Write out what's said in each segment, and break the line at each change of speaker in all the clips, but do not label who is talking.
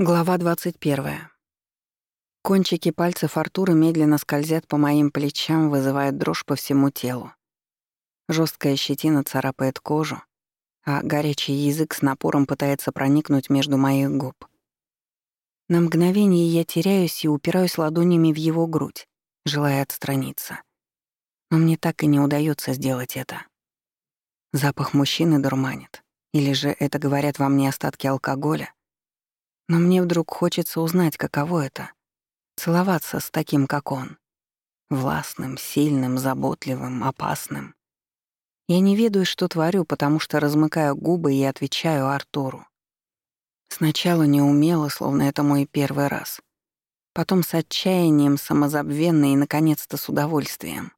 Глава 21. Кончики пальцев Артура медленно скользят по моим плечам, вызывая дрожь по всему телу. Жесткая щетина царапает кожу, а горячий язык с напором пытается проникнуть между моих губ. На мгновение я теряюсь и упираюсь ладонями в его грудь, желая отстраниться. Но мне так и не удается сделать это. Запах мужчины дурманит. Или же это говорят во мне остатки алкоголя? Но мне вдруг хочется узнать, каково это — целоваться с таким, как он. Властным, сильным, заботливым, опасным. Я не ведаю, что творю, потому что размыкаю губы и отвечаю Артуру. Сначала неумело, словно это мой первый раз. Потом с отчаянием, самозабвенно и, наконец-то, с удовольствием.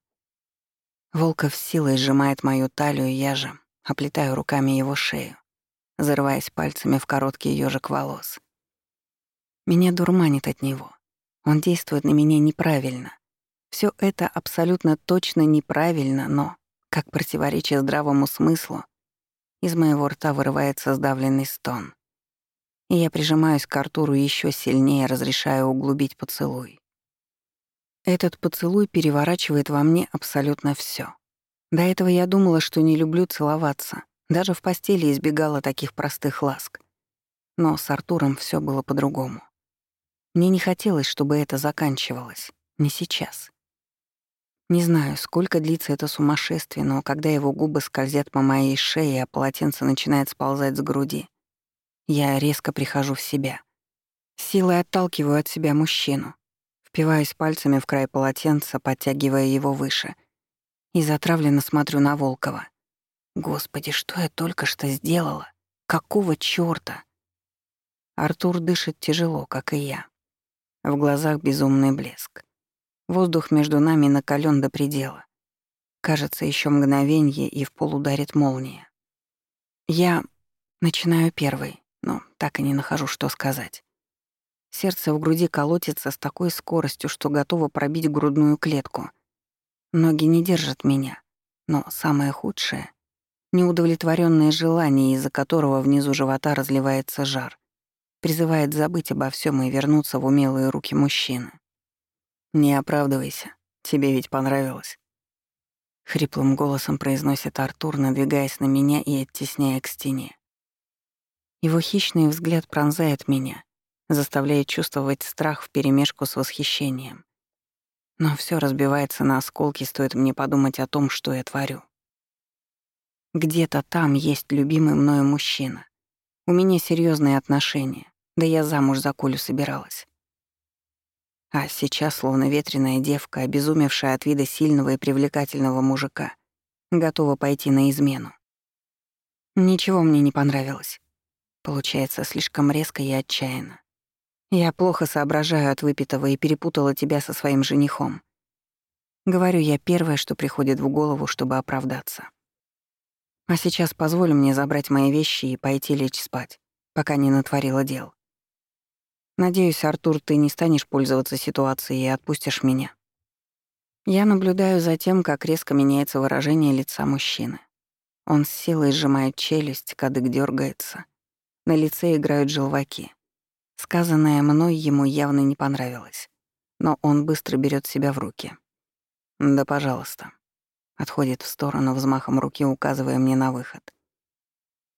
Волков силой сжимает мою талию, я же оплетаю руками его шею, зарываясь пальцами в короткий ёжик волос. Меня дурманит от него. Он действует на меня неправильно. Все это абсолютно точно неправильно, но, как противоречие здравому смыслу, из моего рта вырывается сдавленный стон. И я прижимаюсь к Артуру еще сильнее, разрешая углубить поцелуй. Этот поцелуй переворачивает во мне абсолютно все. До этого я думала, что не люблю целоваться. Даже в постели избегала таких простых ласк. Но с Артуром все было по-другому. Мне не хотелось, чтобы это заканчивалось. Не сейчас. Не знаю, сколько длится это сумасшествие, но когда его губы скользят по моей шее, а полотенце начинает сползать с груди, я резко прихожу в себя. Силой отталкиваю от себя мужчину, впиваюсь пальцами в край полотенца, подтягивая его выше, и затравленно смотрю на Волкова. Господи, что я только что сделала? Какого чёрта? Артур дышит тяжело, как и я. В глазах безумный блеск. Воздух между нами накален до предела. Кажется, еще мгновенье, и в пол ударит молния. Я начинаю первый, но так и не нахожу, что сказать. Сердце в груди колотится с такой скоростью, что готово пробить грудную клетку. Ноги не держат меня, но самое худшее — неудовлетворенное желание, из-за которого внизу живота разливается жар призывает забыть обо всем и вернуться в умелые руки мужчины. «Не оправдывайся, тебе ведь понравилось». Хриплым голосом произносит Артур, надвигаясь на меня и оттесняя к стене. Его хищный взгляд пронзает меня, заставляя чувствовать страх вперемешку с восхищением. Но все разбивается на осколки, стоит мне подумать о том, что я творю. Где-то там есть любимый мною мужчина. У меня серьезные отношения. Да я замуж за Колю собиралась. А сейчас, словно ветреная девка, обезумевшая от вида сильного и привлекательного мужика, готова пойти на измену. Ничего мне не понравилось. Получается слишком резко и отчаянно. Я плохо соображаю от выпитого и перепутала тебя со своим женихом. Говорю я первое, что приходит в голову, чтобы оправдаться. А сейчас позволь мне забрать мои вещи и пойти лечь спать, пока не натворила дел. Надеюсь, Артур, ты не станешь пользоваться ситуацией и отпустишь меня. Я наблюдаю за тем, как резко меняется выражение лица мужчины. Он с силой сжимает челюсть, кадык дергается. На лице играют желваки. Сказанное мной ему явно не понравилось. Но он быстро берет себя в руки. «Да, пожалуйста». Отходит в сторону взмахом руки, указывая мне на выход.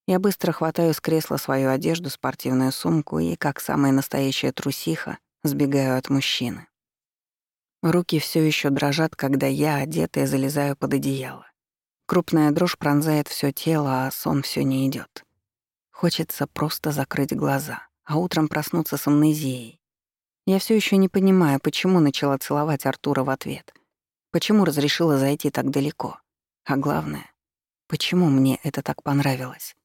Я быстро хватаю с кресла свою одежду, спортивную сумку и, как самая настоящая трусиха, сбегаю от мужчины. Руки все еще дрожат, когда я, одетая, залезаю под одеяло. Крупная дрожь пронзает все тело, а сон все не идет. Хочется просто закрыть глаза, а утром проснуться с амнезией. Я все еще не понимаю, почему начала целовать Артура в ответ. Почему разрешила зайти так далеко. А главное, почему мне это так понравилось.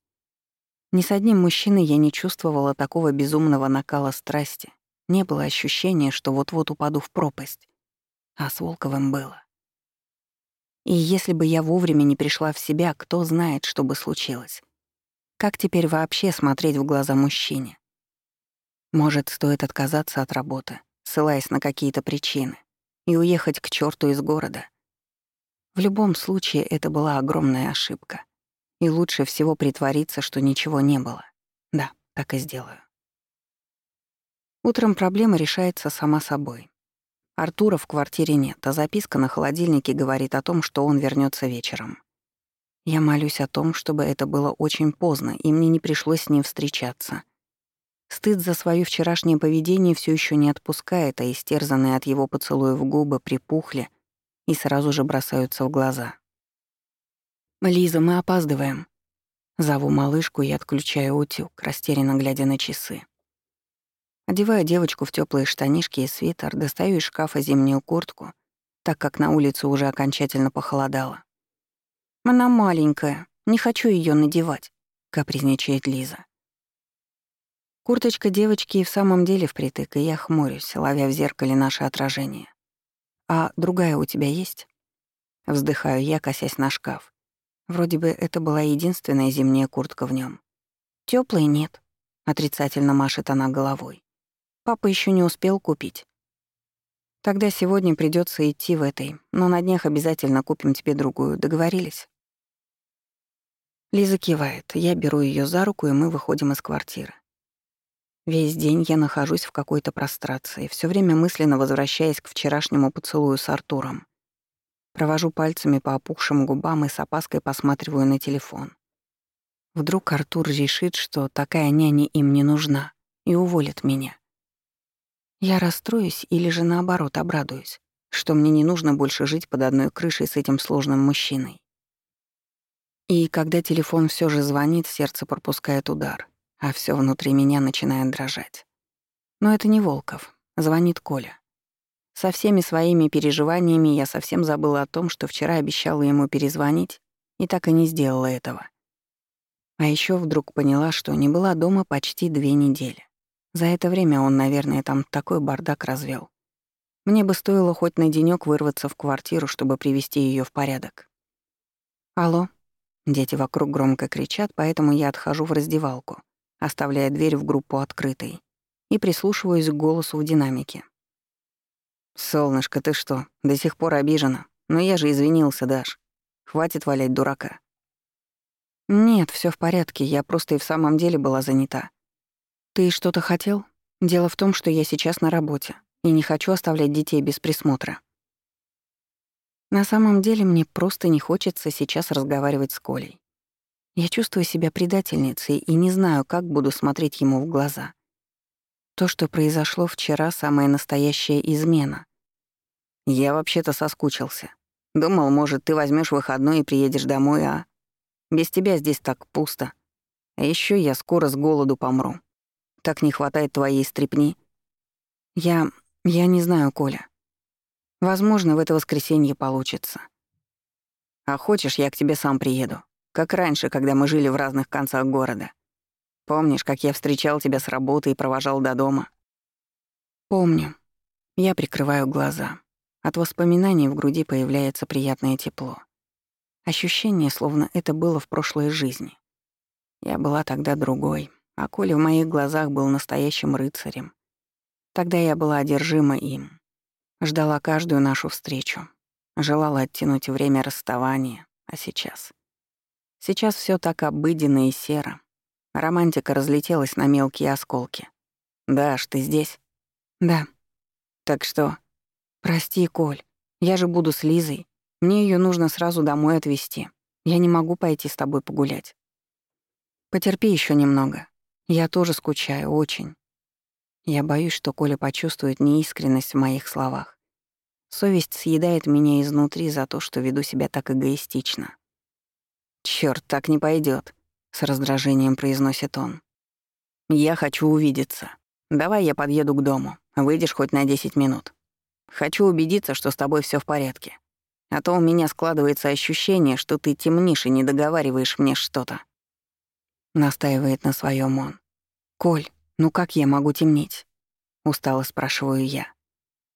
Ни с одним мужчиной я не чувствовала такого безумного накала страсти. Не было ощущения, что вот-вот упаду в пропасть. А с Волковым было. И если бы я вовремя не пришла в себя, кто знает, что бы случилось. Как теперь вообще смотреть в глаза мужчине? Может, стоит отказаться от работы, ссылаясь на какие-то причины, и уехать к черту из города? В любом случае, это была огромная ошибка. И лучше всего притвориться, что ничего не было. Да, так и сделаю. Утром проблема решается сама собой. Артура в квартире нет, а записка на холодильнике говорит о том, что он вернется вечером. Я молюсь о том, чтобы это было очень поздно, и мне не пришлось с ним встречаться. Стыд за свое вчерашнее поведение все еще не отпускает, а истерзанные от его поцелуя в губы припухли и сразу же бросаются в глаза. «Лиза, мы опаздываем». Зову малышку и отключаю утюг, растерянно глядя на часы. Одеваю девочку в теплые штанишки и свитер, достаю из шкафа зимнюю куртку, так как на улице уже окончательно похолодало. «Она маленькая, не хочу ее надевать», — капризничает Лиза. Курточка девочки и в самом деле впритык, и я хмурюсь, ловя в зеркале наше отражение. «А другая у тебя есть?» Вздыхаю я, косясь на шкаф. Вроде бы это была единственная зимняя куртка в нем. Теплой нет», — отрицательно машет она головой. «Папа еще не успел купить». «Тогда сегодня придется идти в этой, но на днях обязательно купим тебе другую. Договорились?» Лиза кивает. Я беру ее за руку, и мы выходим из квартиры. Весь день я нахожусь в какой-то прострации, все время мысленно возвращаясь к вчерашнему поцелую с Артуром. Провожу пальцами по опухшим губам и с опаской посматриваю на телефон. Вдруг Артур решит, что такая няня им не нужна, и уволит меня. Я расстроюсь или же наоборот обрадуюсь, что мне не нужно больше жить под одной крышей с этим сложным мужчиной. И когда телефон все же звонит, сердце пропускает удар, а все внутри меня начинает дрожать. Но это не Волков, звонит Коля. Со всеми своими переживаниями я совсем забыла о том, что вчера обещала ему перезвонить, и так и не сделала этого. А еще вдруг поняла, что не была дома почти две недели. За это время он, наверное, там такой бардак развел. Мне бы стоило хоть на денёк вырваться в квартиру, чтобы привести ее в порядок. «Алло», Дети вокруг громко кричат, поэтому я отхожу в раздевалку, оставляя дверь в группу открытой, и прислушиваюсь к голосу в динамике. «Солнышко, ты что, до сих пор обижена? Но я же извинился, Даш. Хватит валять дурака». «Нет, все в порядке, я просто и в самом деле была занята. Ты что-то хотел? Дело в том, что я сейчас на работе и не хочу оставлять детей без присмотра». На самом деле мне просто не хочется сейчас разговаривать с Колей. Я чувствую себя предательницей и не знаю, как буду смотреть ему в глаза. То, что произошло вчера, самая настоящая измена. Я вообще-то соскучился. Думал, может, ты возьмешь выходной и приедешь домой, а... Без тебя здесь так пусто. А еще я скоро с голоду помру. Так не хватает твоей стрепни. Я... я не знаю, Коля. Возможно, в это воскресенье получится. А хочешь, я к тебе сам приеду, как раньше, когда мы жили в разных концах города. Помнишь, как я встречал тебя с работы и провожал до дома? Помню. Я прикрываю глаза. От воспоминаний в груди появляется приятное тепло. Ощущение, словно это было в прошлой жизни. Я была тогда другой, а Коля в моих глазах был настоящим рыцарем. Тогда я была одержима им. Ждала каждую нашу встречу. Желала оттянуть время расставания. А сейчас? Сейчас все так обыденно и серо. Романтика разлетелась на мелкие осколки. «Даш, ты здесь?» «Да». «Так что?» «Прости, Коль. Я же буду с Лизой. Мне ее нужно сразу домой отвезти. Я не могу пойти с тобой погулять. Потерпи еще немного. Я тоже скучаю, очень. Я боюсь, что Коля почувствует неискренность в моих словах. Совесть съедает меня изнутри за то, что веду себя так эгоистично. «Чёрт, так не пойдет, с раздражением произносит он. «Я хочу увидеться. Давай я подъеду к дому. Выйдешь хоть на 10 минут. Хочу убедиться, что с тобой все в порядке. А то у меня складывается ощущение, что ты темнишь и не договариваешь мне что-то». Настаивает на своем он. «Коль, «Ну как я могу темнеть?» — устало спрашиваю я.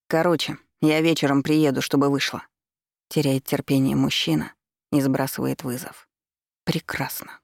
«Короче, я вечером приеду, чтобы вышло». Теряет терпение мужчина и сбрасывает вызов. Прекрасно.